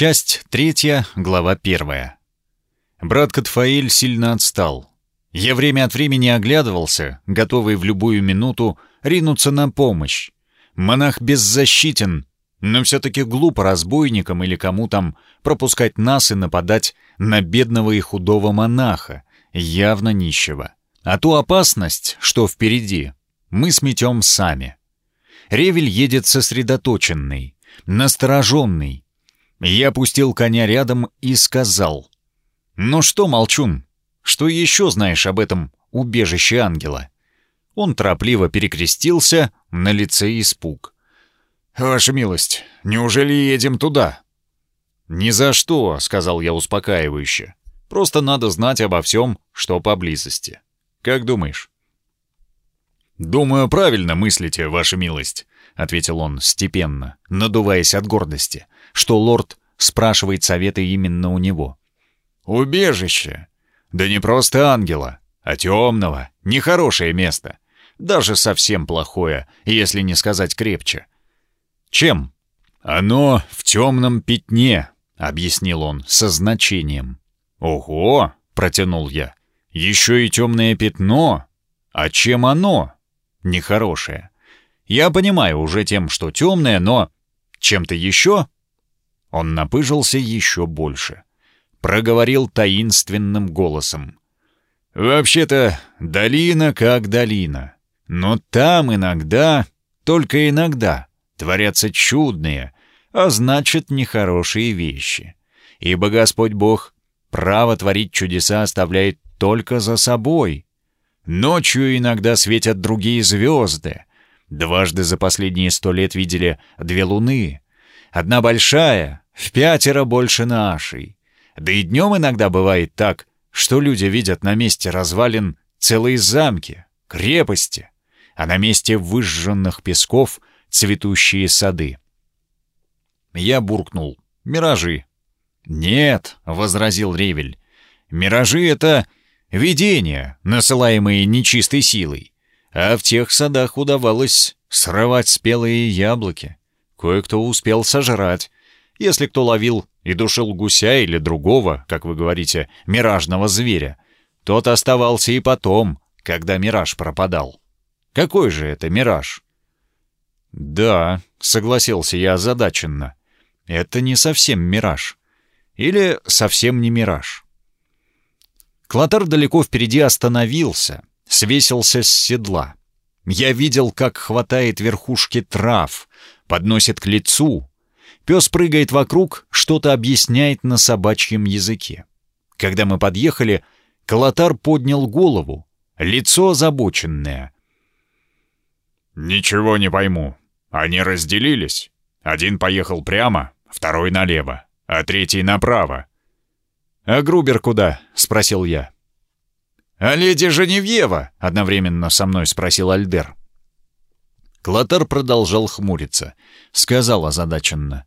Часть третья, глава первая. Брат Катфаэль сильно отстал. Я время от времени оглядывался, готовый в любую минуту ринуться на помощь. Монах беззащитен, но все-таки глупо разбойникам или кому там пропускать нас и нападать на бедного и худого монаха, явно нищего. А ту опасность, что впереди, мы сметем сами. Ревель едет сосредоточенный, настороженный. Я опустил коня рядом и сказал. «Ну что, молчун, что еще знаешь об этом убежище ангела?» Он торопливо перекрестился, на лице испуг. «Ваша милость, неужели едем туда?» «Ни за что», — сказал я успокаивающе. «Просто надо знать обо всем, что поблизости. Как думаешь?» «Думаю, правильно мыслите, ваша милость», — ответил он степенно, надуваясь от гордости, что лорд спрашивает советы именно у него. «Убежище! Да не просто ангела, а темного, нехорошее место. Даже совсем плохое, если не сказать крепче. Чем? Оно в темном пятне, объяснил он со значением. Ого, протянул я. Еще и темное пятно. А чем оно? Нехорошее. Я понимаю уже тем, что темное, но чем-то еще? Он напыжился еще больше. Проговорил таинственным голосом. «Вообще-то, долина как долина. Но там иногда, только иногда, творятся чудные, а значит, нехорошие вещи. Ибо Господь Бог право творить чудеса оставляет только за собой. Ночью иногда светят другие звезды. Дважды за последние сто лет видели две луны. Одна большая, в пятеро больше нашей. Да и днем иногда бывает так, что люди видят на месте развалин целые замки, крепости, а на месте выжженных песков цветущие сады. Я буркнул. «Миражи». «Нет», — возразил Ревель, — «миражи — это видения, насылаемые нечистой силой, а в тех садах удавалось срывать спелые яблоки. Кое-кто успел сожрать. Если кто ловил и душил гуся или другого, как вы говорите, миражного зверя, тот оставался и потом, когда мираж пропадал. Какой же это мираж? «Да», — согласился я озадаченно. «Это не совсем мираж. Или совсем не мираж». Клотар далеко впереди остановился, свесился с седла. Я видел, как хватает верхушки трав, подносит к лицу. Пес прыгает вокруг, что-то объясняет на собачьем языке. Когда мы подъехали, Клотар поднял голову, лицо озабоченное. «Ничего не пойму. Они разделились. Один поехал прямо, второй налево, а третий направо. «А Грубер куда?» — спросил я. «А леди Женевьева?» — одновременно со мной спросил Альдер. Клотар продолжал хмуриться. Сказал озадаченно.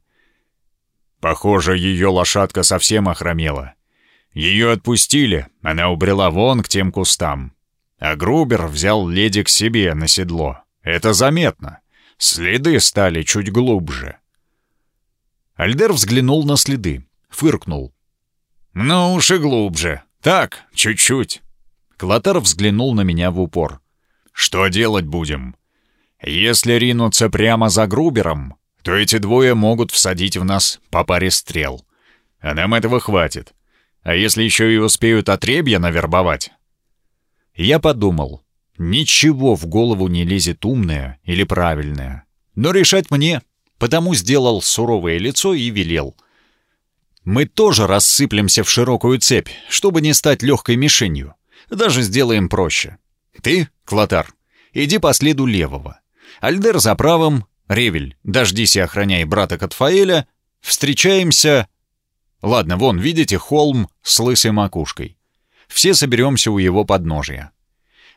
«Похоже, ее лошадка совсем охромела. Ее отпустили, она убрела вон к тем кустам. А Грубер взял леди к себе на седло. Это заметно. Следы стали чуть глубже. Альдер взглянул на следы, фыркнул. «Ну уж и глубже. Так, чуть-чуть». Клотар взглянул на меня в упор. «Что делать будем? Если ринуться прямо за Грубером, то эти двое могут всадить в нас по паре стрел. А нам этого хватит. А если еще и успеют отребья навербовать?» Я подумал, Ничего в голову не лезет умное или правильное. Но решать мне, потому сделал суровое лицо и велел. Мы тоже рассыплемся в широкую цепь, чтобы не стать легкой мишенью. Даже сделаем проще. Ты, Клотар, иди по следу левого. Альдер за правым, Ревель, дождись и охраняй брата Катфаэля. Встречаемся... Ладно, вон, видите, холм с лысой макушкой. Все соберемся у его подножия.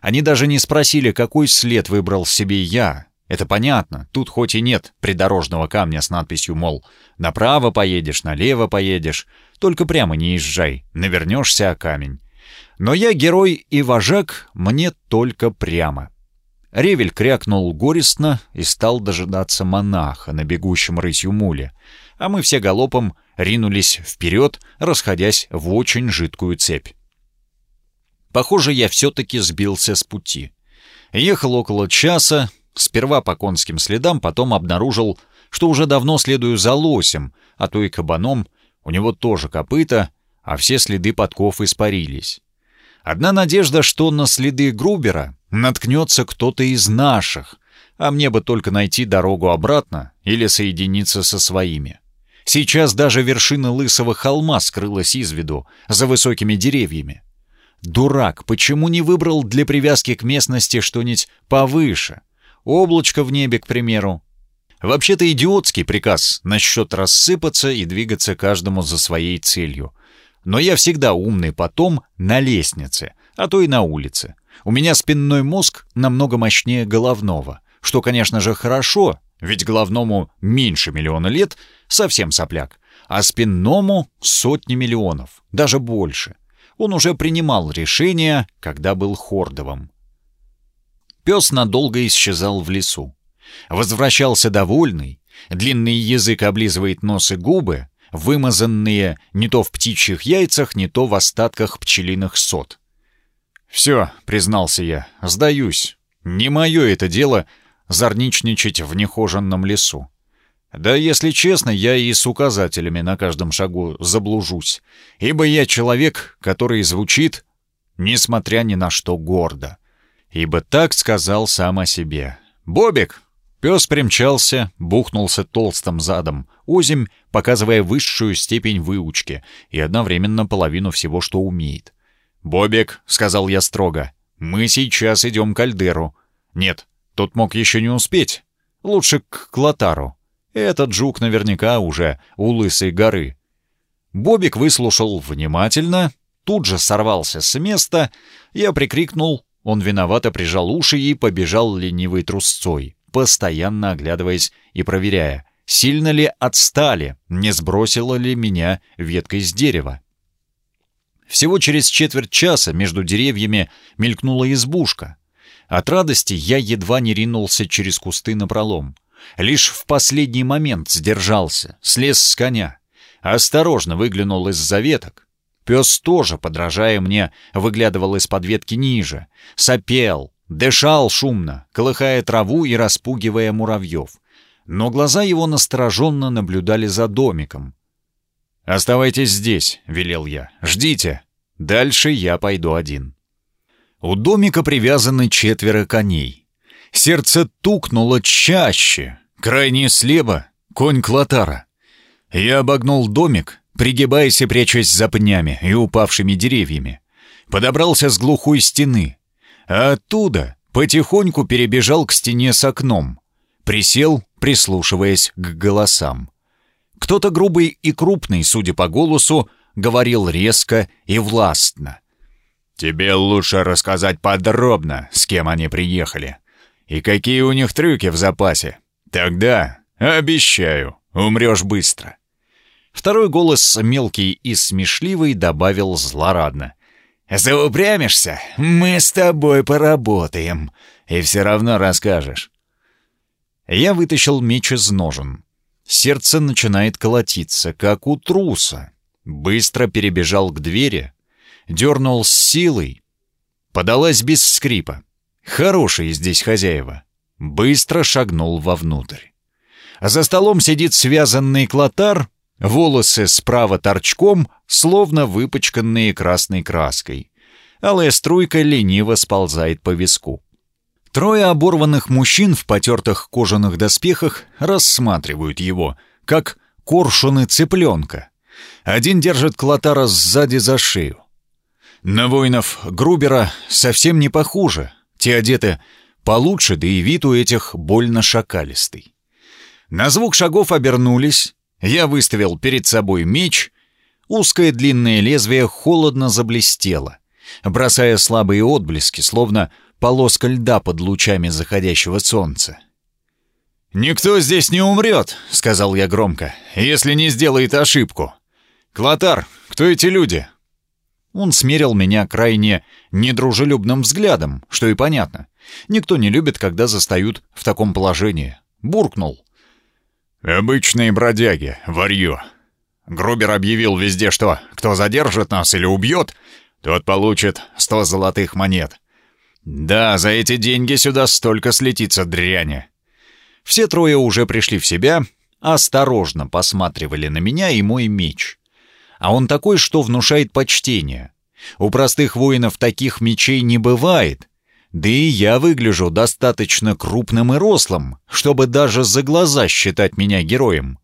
Они даже не спросили, какой след выбрал себе я. Это понятно, тут хоть и нет придорожного камня с надписью, мол, направо поедешь, налево поедешь, только прямо не езжай, навернешься о камень. Но я герой и вожак, мне только прямо. Ревель крякнул горестно и стал дожидаться монаха на бегущем рысью муле, а мы все галопом ринулись вперед, расходясь в очень жидкую цепь. Похоже, я все-таки сбился с пути. Ехал около часа, сперва по конским следам, потом обнаружил, что уже давно следую за лосем, а то и кабаном, у него тоже копыта, а все следы подков испарились. Одна надежда, что на следы Грубера наткнется кто-то из наших, а мне бы только найти дорогу обратно или соединиться со своими. Сейчас даже вершина лысого холма скрылась из виду, за высокими деревьями. Дурак, почему не выбрал для привязки к местности что-нибудь повыше? Облачко в небе, к примеру. Вообще-то идиотский приказ насчет рассыпаться и двигаться каждому за своей целью. Но я всегда умный потом на лестнице, а то и на улице. У меня спинной мозг намного мощнее головного, что, конечно же, хорошо, ведь головному меньше миллиона лет совсем сопляк, а спинному сотни миллионов, даже больше. Он уже принимал решение, когда был Хордовым. Пес надолго исчезал в лесу. Возвращался довольный, длинный язык облизывает нос и губы, вымазанные не то в птичьих яйцах, не то в остатках пчелиных сот. «Все», — признался я, — «сдаюсь. Не мое это дело зарничничать в нехоженном лесу. Да, если честно, я и с указателями на каждом шагу заблужусь, ибо я человек, который звучит, несмотря ни на что, гордо. Ибо так сказал сам о себе. «Бобик, Пес примчался, бухнулся толстым задом, озимь, показывая высшую степень выучки и одновременно половину всего, что умеет. «Бобик», — сказал я строго, — «мы сейчас идем к Альдеру». «Нет, тот мог еще не успеть. Лучше к Клотару. Этот жук наверняка уже у Лысой горы». Бобик выслушал внимательно, тут же сорвался с места, я прикрикнул, он виновато прижал уши и побежал ленивой трусцой постоянно оглядываясь и проверяя, сильно ли отстали, не сбросила ли меня веткой с дерева. Всего через четверть часа между деревьями мелькнула избушка. От радости я едва не ринулся через кусты напролом. Лишь в последний момент сдержался, слез с коня. Осторожно выглянул из-за веток. Пес тоже, подражая мне, выглядывал из-под ветки ниже. Сопел, Дышал шумно, колыхая траву и распугивая муравьев. Но глаза его настороженно наблюдали за домиком. «Оставайтесь здесь», — велел я. «Ждите. Дальше я пойду один». У домика привязаны четверо коней. Сердце тукнуло чаще. Крайне слева — конь Клотара. Я обогнул домик, пригибаясь и прячась за пнями и упавшими деревьями. Подобрался с глухой стены, а оттуда потихоньку перебежал к стене с окном. Присел, прислушиваясь к голосам. Кто-то грубый и крупный, судя по голосу, говорил резко и властно. «Тебе лучше рассказать подробно, с кем они приехали. И какие у них трюки в запасе. Тогда, обещаю, умрешь быстро». Второй голос, мелкий и смешливый, добавил злорадно. Заупрямишься? Мы с тобой поработаем. И все равно расскажешь. Я вытащил меч из ножен. Сердце начинает колотиться, как у труса. Быстро перебежал к двери, дернул с силой. Подалась без скрипа. Хорошие здесь хозяева. Быстро шагнул вовнутрь. За столом сидит связанный клотар Волосы справа торчком, словно выпачканные красной краской. Алая струйка лениво сползает по виску. Трое оборванных мужчин в потертых кожаных доспехах рассматривают его, как коршуны цыпленка. Один держит Клотара сзади за шею. На воинов Грубера совсем не похоже. Те одеты получше, да и вид у этих больно шакалистый. На звук шагов обернулись, я выставил перед собой меч. Узкое длинное лезвие холодно заблестело, бросая слабые отблески, словно полоска льда под лучами заходящего солнца. «Никто здесь не умрет», — сказал я громко, — «если не сделает ошибку. Клотар, кто эти люди?» Он смерил меня крайне недружелюбным взглядом, что и понятно. Никто не любит, когда застают в таком положении. Буркнул. «Обычные бродяги, варьё. Грубер объявил везде, что кто задержит нас или убьет, тот получит сто золотых монет. Да, за эти деньги сюда столько слетится дряни. Все трое уже пришли в себя, осторожно посматривали на меня и мой меч. А он такой, что внушает почтение. У простых воинов таких мечей не бывает. Да и я выгляжу достаточно крупным и рослым, чтобы даже за глаза считать меня героем.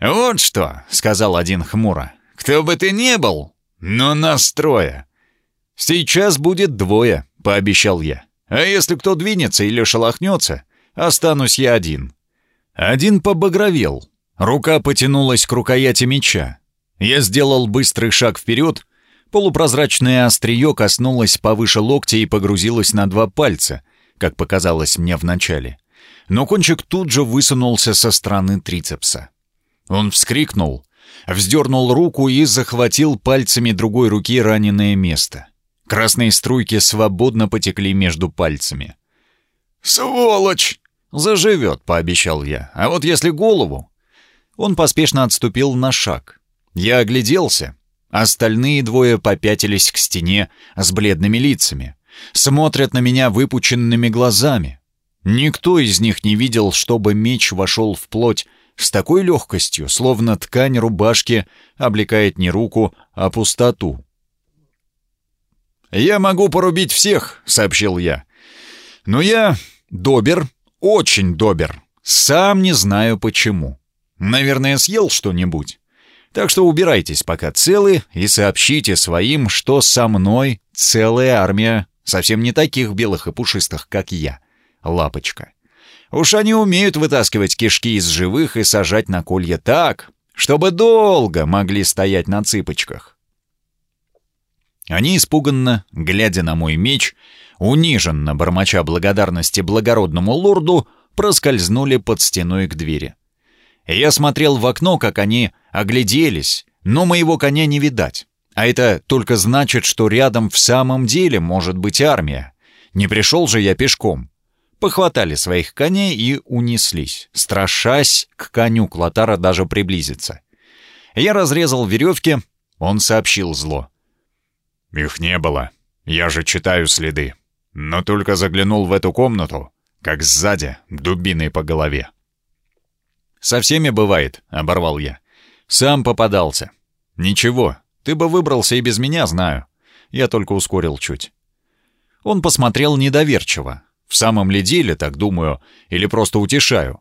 «Вот что», — сказал один хмуро, — «кто бы ты ни был, но нас трое». «Сейчас будет двое», — пообещал я. «А если кто двинется или шелохнется, останусь я один». Один побагровел. Рука потянулась к рукояти меча. Я сделал быстрый шаг вперед. Полупрозрачное острие коснулось повыше локтя и погрузилось на два пальца, как показалось мне вначале. Но кончик тут же высунулся со стороны трицепса. Он вскрикнул, вздернул руку и захватил пальцами другой руки раненое место. Красные струйки свободно потекли между пальцами. «Сволочь!» «Заживет», — пообещал я. «А вот если голову...» Он поспешно отступил на шаг. Я огляделся. Остальные двое попятились к стене с бледными лицами. Смотрят на меня выпученными глазами. Никто из них не видел, чтобы меч вошел в плоть с такой легкостью, словно ткань рубашки облекает не руку, а пустоту. «Я могу порубить всех», — сообщил я. «Но я добер очень добер. Сам не знаю почему. Наверное, съел что-нибудь. Так что убирайтесь пока целы и сообщите своим, что со мной целая армия совсем не таких белых и пушистых, как я. Лапочка. Уж они умеют вытаскивать кишки из живых и сажать на колья так, чтобы долго могли стоять на цыпочках. Они испуганно, глядя на мой меч, униженно бормоча благодарности благородному лорду, проскользнули под стеной к двери. Я смотрел в окно, как они огляделись, но моего коня не видать. А это только значит, что рядом в самом деле может быть армия. Не пришел же я пешком. Похватали своих коней и унеслись, страшась к коню Клотара даже приблизиться. Я разрезал веревки, он сообщил зло. «Их не было. Я же читаю следы. Но только заглянул в эту комнату, как сзади, дубиной по голове». «Со всеми бывает», — оборвал я. «Сам попадался». «Ничего, ты бы выбрался и без меня, знаю. Я только ускорил чуть». Он посмотрел недоверчиво. В самом ли деле, так думаю, или просто утешаю.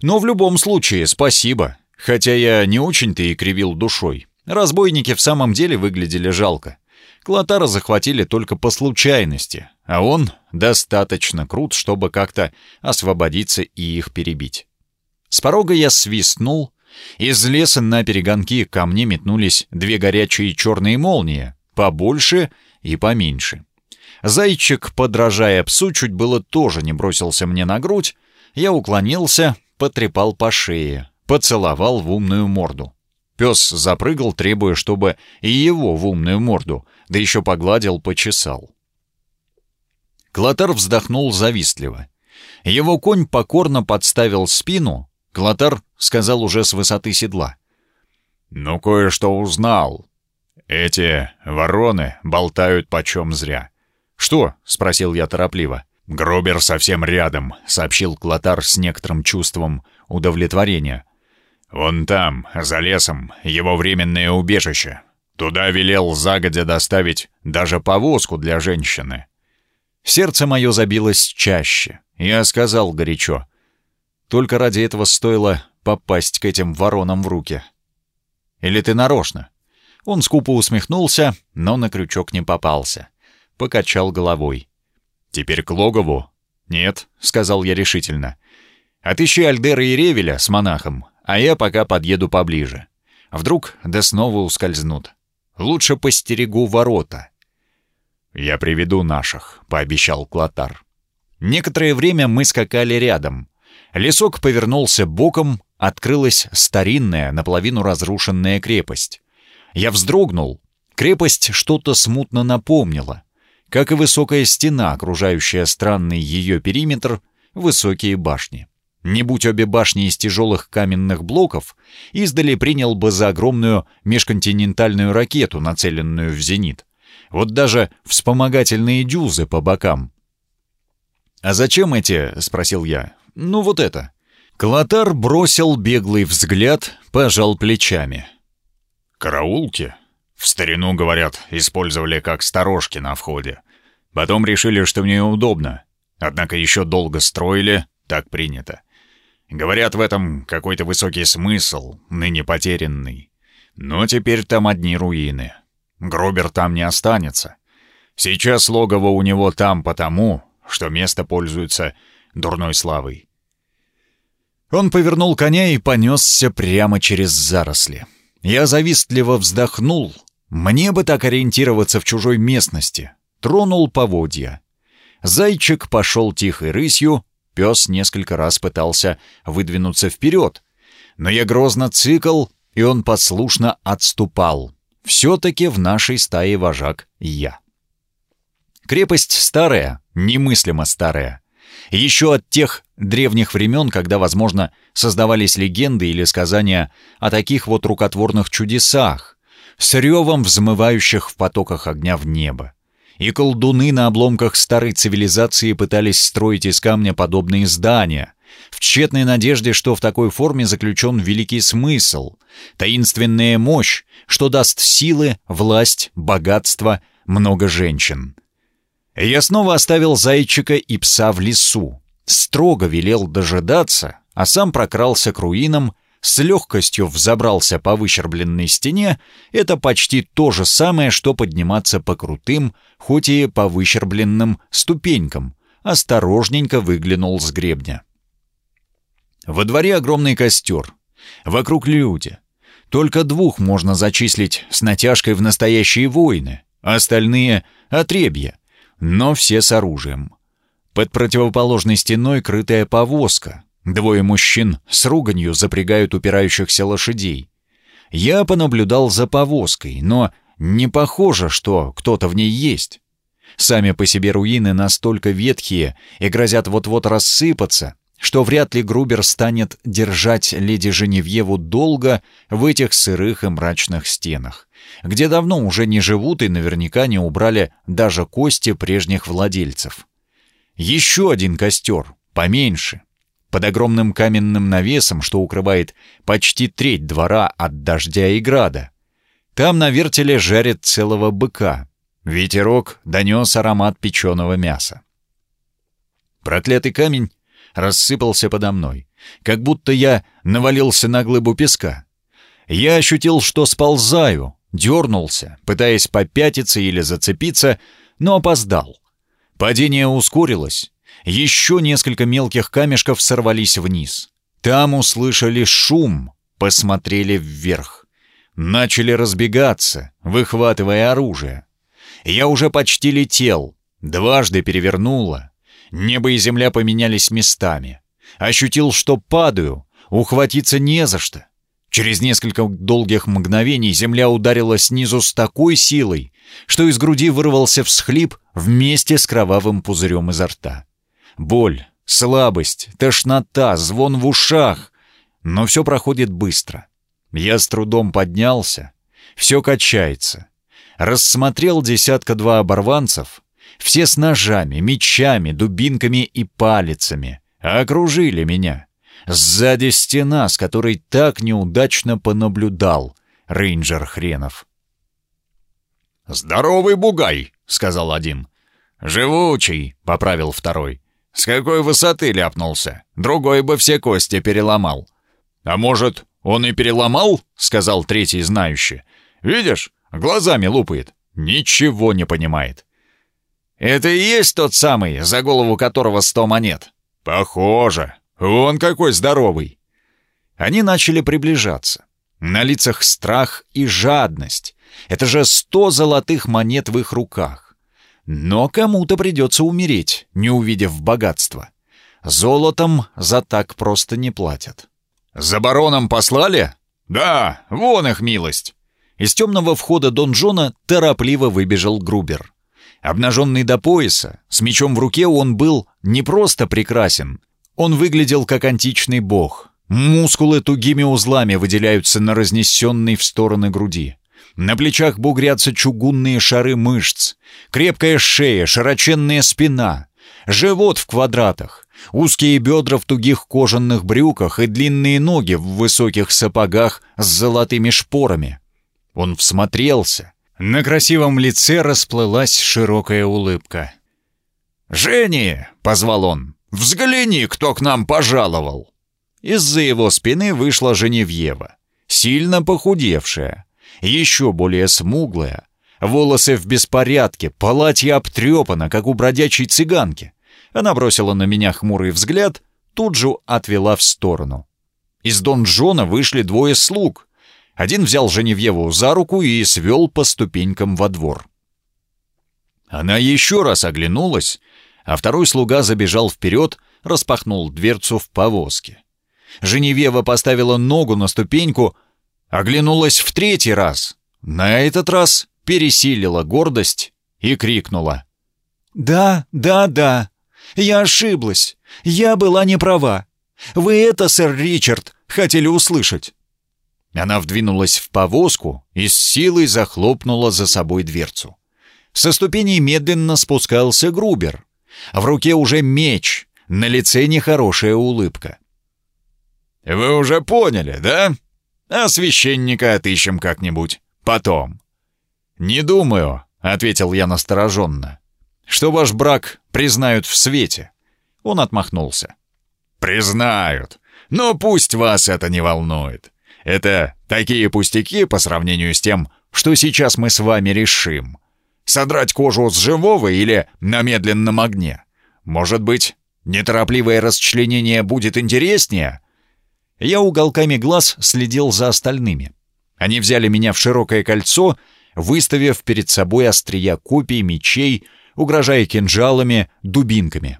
Но в любом случае, спасибо. Хотя я не очень-то и кривил душой. Разбойники в самом деле выглядели жалко. Клотара захватили только по случайности, а он достаточно крут, чтобы как-то освободиться и их перебить. С порога я свистнул. Из леса на перегонки ко мне метнулись две горячие черные молнии, побольше и поменьше. Зайчик, подражая псу, чуть было тоже не бросился мне на грудь. Я уклонился, потрепал по шее, поцеловал в умную морду. Пес запрыгал, требуя, чтобы и его в умную морду, да еще погладил, почесал. Клотар вздохнул завистливо. Его конь покорно подставил спину. Клотар сказал уже с высоты седла. «Ну, кое-что узнал. Эти вороны болтают почем зря». «Что?» — спросил я торопливо. «Грубер совсем рядом», — сообщил Клотар с некоторым чувством удовлетворения. «Вон там, за лесом, его временное убежище. Туда велел загодя доставить даже повозку для женщины». Сердце мое забилось чаще. Я сказал горячо. Только ради этого стоило попасть к этим воронам в руки. «Или ты нарочно?» Он скупо усмехнулся, но на крючок не попался. Покачал головой. «Теперь к логову?» «Нет», — сказал я решительно. «Отыщи Альдера и Ревеля с монахом, а я пока подъеду поближе. Вдруг да снова ускользнут. Лучше постерегу ворота». «Я приведу наших», — пообещал Клотар. Некоторое время мы скакали рядом. Лесок повернулся боком, открылась старинная, наполовину разрушенная крепость. Я вздрогнул. Крепость что-то смутно напомнила. Как и высокая стена, окружающая странный ее периметр, высокие башни. Не будь обе башни из тяжелых каменных блоков, издали принял бы за огромную межконтинентальную ракету, нацеленную в зенит. Вот даже вспомогательные дюзы по бокам. «А зачем эти?» — спросил я. «Ну вот это». Клотар бросил беглый взгляд, пожал плечами. «Караулки?» В старину, говорят, использовали как сторожки на входе. Потом решили, что мне удобно. Однако еще долго строили, так принято. Говорят, в этом какой-то высокий смысл, ныне потерянный. Но теперь там одни руины. Гробер там не останется. Сейчас логово у него там потому, что место пользуется дурной славой. Он повернул коня и понесся прямо через заросли. Я завистливо вздохнул. Мне бы так ориентироваться в чужой местности. Тронул поводья. Зайчик пошел тихой рысью, Пес несколько раз пытался выдвинуться вперед, но я грозно цикл, и он послушно отступал. Все-таки в нашей стае вожак я. Крепость старая, немыслимо старая. Еще от тех древних времен, когда, возможно, создавались легенды или сказания о таких вот рукотворных чудесах, с ревом взмывающих в потоках огня в небо и колдуны на обломках старой цивилизации пытались строить из камня подобные здания, в тщетной надежде, что в такой форме заключен великий смысл, таинственная мощь, что даст силы, власть, богатство, много женщин. Я снова оставил зайчика и пса в лесу, строго велел дожидаться, а сам прокрался к руинам, с легкостью взобрался по выщербленной стене, это почти то же самое, что подниматься по крутым, хоть и по выщербленным ступенькам, осторожненько выглянул с гребня. Во дворе огромный костер. Вокруг люди. Только двух можно зачислить с натяжкой в настоящие войны, а остальные — отребья, но все с оружием. Под противоположной стеной крытая повозка, Двое мужчин с руганью запрягают упирающихся лошадей. Я понаблюдал за повозкой, но не похоже, что кто-то в ней есть. Сами по себе руины настолько ветхие и грозят вот-вот рассыпаться, что вряд ли Грубер станет держать леди Женевьеву долго в этих сырых и мрачных стенах, где давно уже не живут и наверняка не убрали даже кости прежних владельцев. Еще один костер, поменьше, под огромным каменным навесом, что укрывает почти треть двора от дождя и града. Там на вертеле жарят целого быка. Ветерок донес аромат печеного мяса. Проклятый камень рассыпался подо мной, как будто я навалился на глыбу песка. Я ощутил, что сползаю, дернулся, пытаясь попятиться или зацепиться, но опоздал. Падение ускорилось, еще несколько мелких камешков сорвались вниз. Там услышали шум, посмотрели вверх. Начали разбегаться, выхватывая оружие. Я уже почти летел, дважды перевернуло. Небо и земля поменялись местами. Ощутил, что падаю, ухватиться не за что. Через несколько долгих мгновений земля ударила снизу с такой силой, что из груди вырвался всхлип вместе с кровавым пузырем изо рта. Боль, слабость, тошнота, звон в ушах. Но все проходит быстро. Я с трудом поднялся. Все качается. Рассмотрел десятка-два оборванцев. Все с ножами, мечами, дубинками и палицами. Окружили меня. Сзади стена, с которой так неудачно понаблюдал рейнджер хренов. «Здоровый бугай!» — сказал один. «Живучий!» — поправил второй. С какой высоты ляпнулся? Другой бы все кости переломал. А может, он и переломал? Сказал третий знающий. Видишь, глазами лупает. Ничего не понимает. Это и есть тот самый, за голову которого сто монет? Похоже. Он какой здоровый. Они начали приближаться. На лицах страх и жадность. Это же сто золотых монет в их руках. Но кому-то придется умереть, не увидев богатства. Золотом за так просто не платят. «За бароном послали?» «Да, вон их милость!» Из темного входа донжона торопливо выбежал Грубер. Обнаженный до пояса, с мечом в руке он был не просто прекрасен, Он выглядел как античный бог. Мускулы тугими узлами выделяются на разнесенной в стороны груди. На плечах бугрятся чугунные шары мышц. Крепкая шея, широченная спина. Живот в квадратах. Узкие бедра в тугих кожаных брюках и длинные ноги в высоких сапогах с золотыми шпорами. Он всмотрелся. На красивом лице расплылась широкая улыбка. «Жени!» — позвал он. «Взгляни, кто к нам пожаловал!» Из-за его спины вышла Женевьева, сильно похудевшая, еще более смуглая, волосы в беспорядке, платье обтрепано, как у бродячей цыганки. Она бросила на меня хмурый взгляд, тут же отвела в сторону. Из донжона вышли двое слуг. Один взял Женевьеву за руку и свел по ступенькам во двор. Она еще раз оглянулась, а второй слуга забежал вперед, распахнул дверцу в повозке. Женевьева поставила ногу на ступеньку, оглянулась в третий раз. На этот раз пересилила гордость и крикнула. «Да, да, да, я ошиблась. Я была не права. Вы это, сэр Ричард, хотели услышать». Она вдвинулась в повозку и с силой захлопнула за собой дверцу. Со ступеней медленно спускался Грубер. В руке уже меч, на лице нехорошая улыбка. «Вы уже поняли, да? А священника отыщем как-нибудь. Потом». «Не думаю», — ответил я настороженно, «что ваш брак признают в свете». Он отмахнулся. «Признают. Но пусть вас это не волнует. Это такие пустяки по сравнению с тем, что сейчас мы с вами решим. Содрать кожу с живого или на медленном огне? Может быть, неторопливое расчленение будет интереснее?» Я уголками глаз следил за остальными. Они взяли меня в широкое кольцо, выставив перед собой острия копий, мечей, угрожая кинжалами, дубинками.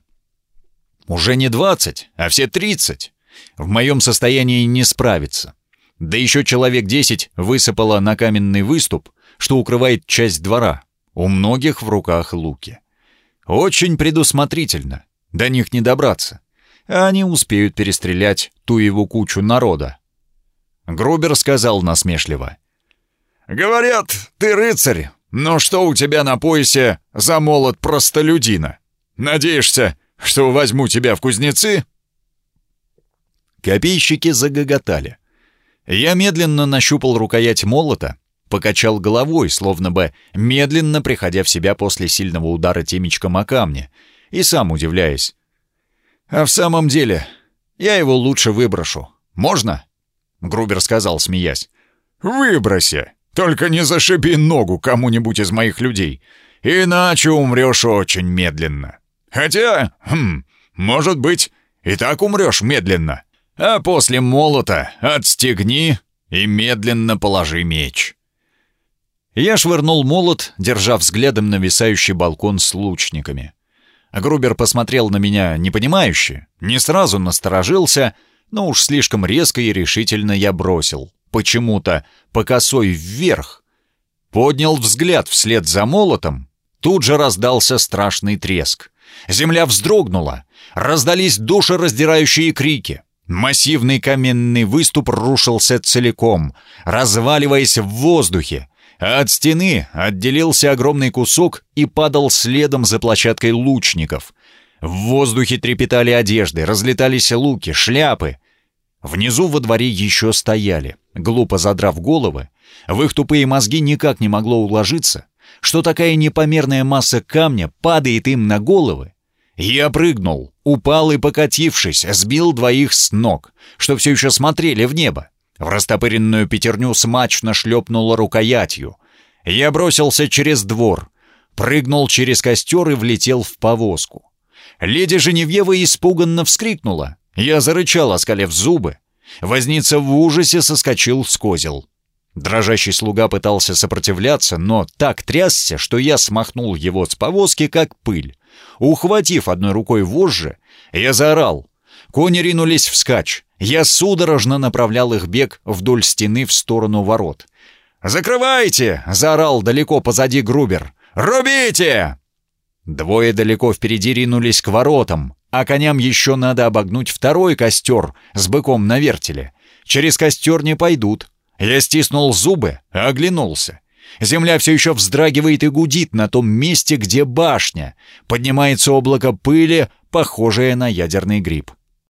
Уже не двадцать, а все тридцать. В моем состоянии не справиться. Да еще человек десять высыпало на каменный выступ, что укрывает часть двора. У многих в руках луки. Очень предусмотрительно. До них не добраться а они успеют перестрелять ту его кучу народа. Грубер сказал насмешливо. «Говорят, ты рыцарь, но что у тебя на поясе за молот простолюдина? Надеешься, что возьму тебя в кузнецы?» Копейщики загоготали. Я медленно нащупал рукоять молота, покачал головой, словно бы медленно приходя в себя после сильного удара темечком о камне, и сам удивляясь, «А в самом деле, я его лучше выброшу. Можно?» Грубер сказал, смеясь. «Выброси! Только не зашиби ногу кому-нибудь из моих людей, иначе умрешь очень медленно. Хотя, хм, может быть, и так умрешь медленно. А после молота отстегни и медленно положи меч». Я швырнул молот, держа взглядом нависающий балкон с лучниками. Грубер посмотрел на меня непонимающе, не сразу насторожился, но уж слишком резко и решительно я бросил. Почему-то по косой вверх. Поднял взгляд вслед за молотом. Тут же раздался страшный треск. Земля вздрогнула. Раздались душераздирающие крики. Массивный каменный выступ рушился целиком, разваливаясь в воздухе. От стены отделился огромный кусок и падал следом за площадкой лучников. В воздухе трепетали одежды, разлетались луки, шляпы. Внизу во дворе еще стояли, глупо задрав головы. В их тупые мозги никак не могло уложиться, что такая непомерная масса камня падает им на головы. Я прыгнул, упал и, покатившись, сбил двоих с ног, что все еще смотрели в небо. В растопыренную пятерню смачно шлепнула рукоятью. Я бросился через двор, прыгнул через костер и влетел в повозку. Леди Женевьева испуганно вскрикнула. Я зарычал, оскалив зубы. Возница в ужасе соскочил с козел. Дрожащий слуга пытался сопротивляться, но так трясся, что я смахнул его с повозки, как пыль. Ухватив одной рукой вожжи, я заорал. Кони ринулись вскачь. Я судорожно направлял их бег вдоль стены в сторону ворот. «Закрывайте!» — заорал далеко позади Грубер. «Рубите!» Двое далеко впереди ринулись к воротам, а коням еще надо обогнуть второй костер с быком на вертеле. Через костер не пойдут. Я стиснул зубы, оглянулся. Земля все еще вздрагивает и гудит на том месте, где башня. Поднимается облако пыли, похожее на ядерный гриб.